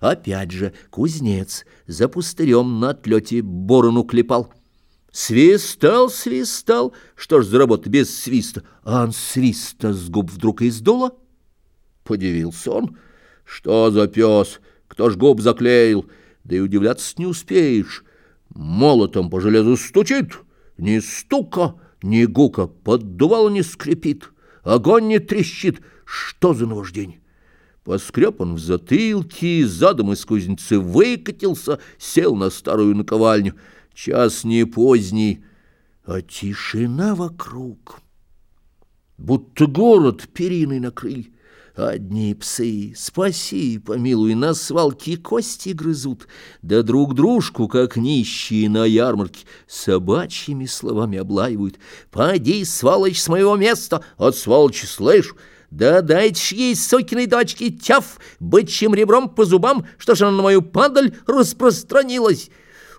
Опять же кузнец за пустырем на отлете борону клепал. Свистал, свистал, что ж за работа без свиста? А он свиста с губ вдруг издуло. Подивился он. Что за пес? Кто ж губ заклеил? Да и удивляться не успеешь. Молотом по железу стучит, ни стука, ни гука, поддувало не скрипит, огонь не трещит. Что за наваждение? Поскреб он в затылке, задом из кузницы выкатился, сел на старую наковальню — час не поздний, а тишина вокруг. Будто город периной накрыли. Одни псы, спаси, помилуй, на свалке кости грызут, да друг дружку, как нищие на ярмарке, собачьими словами облаивают. «Поди, сволочь, с моего места, от сволочи слышь!» Да дайте ж ей, сокиной дочке, тяф, бычьим ребром по зубам, что ж она на мою падаль распространилась.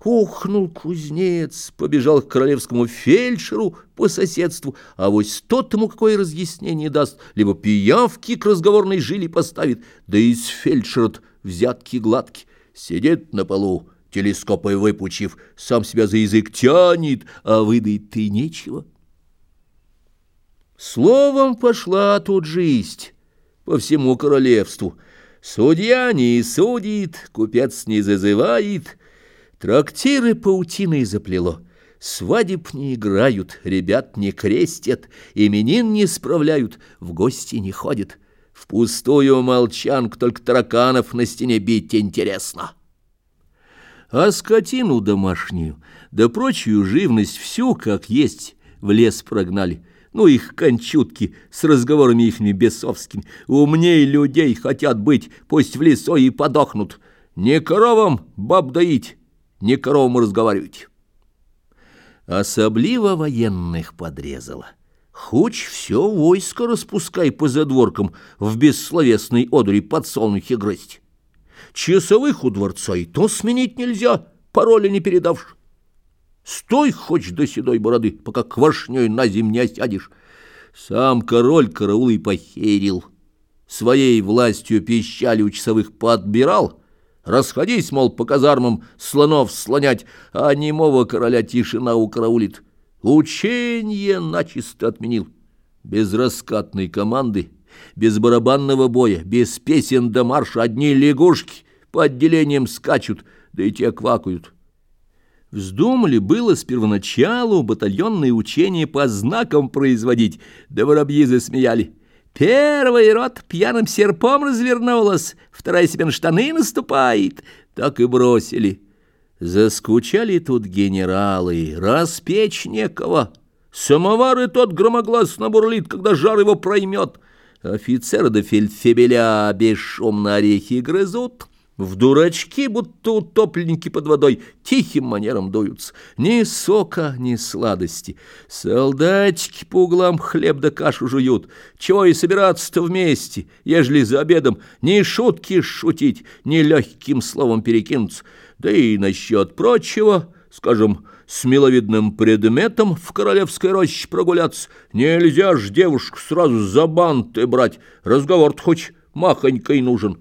Ухнул кузнец, побежал к королевскому фельдшеру по соседству, а вось тот ему какое разъяснение даст, либо пиявки к разговорной жили поставит, да из фельдшера взятки гладки, сидит на полу, телескопой выпучив, сам себя за язык тянет, а выдает ты нечего. Словом пошла тут жизнь по всему королевству. Судья не судит, купец не зазывает, Трактиры паутиной заплело, Свадеб не играют, ребят не крестят, Именин не справляют, в гости не ходят. В пустую молчанку только тараканов на стене бить интересно. А скотину домашнюю, да прочую живность всю, как есть, в лес прогнали. Ну, их кончутки с разговорами ихними бесовскими. Умней людей хотят быть, пусть в лесу и подохнут. Не коровам баб доить, не коровам разговаривать. Особливо военных подрезало. Хоть все войско распускай по задворкам в бессловесной одуре подсолнухи грызть. Часовых у дворца и то сменить нельзя, пароля не передавши. Стой хоть до седой бороды, пока квашней на земле осядешь. Сам король караул и похерил. Своей властью пищали у часовых подбирал — Расходись, мол, по казармам слонов слонять, а немого короля тишина укараулит. Учение начисто отменил. Без раскатной команды, без барабанного боя, без песен до марша одни лягушки по отделениям скачут, да и те квакают. Вздумали было с первоначалу батальонные учения по знакам производить, да воробьи засмеяли. Первый рот пьяным серпом развернулась, вторая себе на штаны наступает. Так и бросили. Заскучали тут генералы, распечь некого. Самовар и тот громогласно бурлит, когда жар его проймет. Офицеры до фельдфебеля бесшумно орехи грызут. В дурачки, будто утопленники под водой, тихим манером дуются. Ни сока, ни сладости. Солдатики по углам хлеб да кашу жуют. Чего и собираться-то вместе, ежели за обедом ни шутки шутить, ни легким словом перекинуться. Да и насчет прочего, скажем, с миловидным предметом в королевской роще прогуляться. Нельзя ж девушку сразу за банты брать, разговор-то хоть махонькой нужен».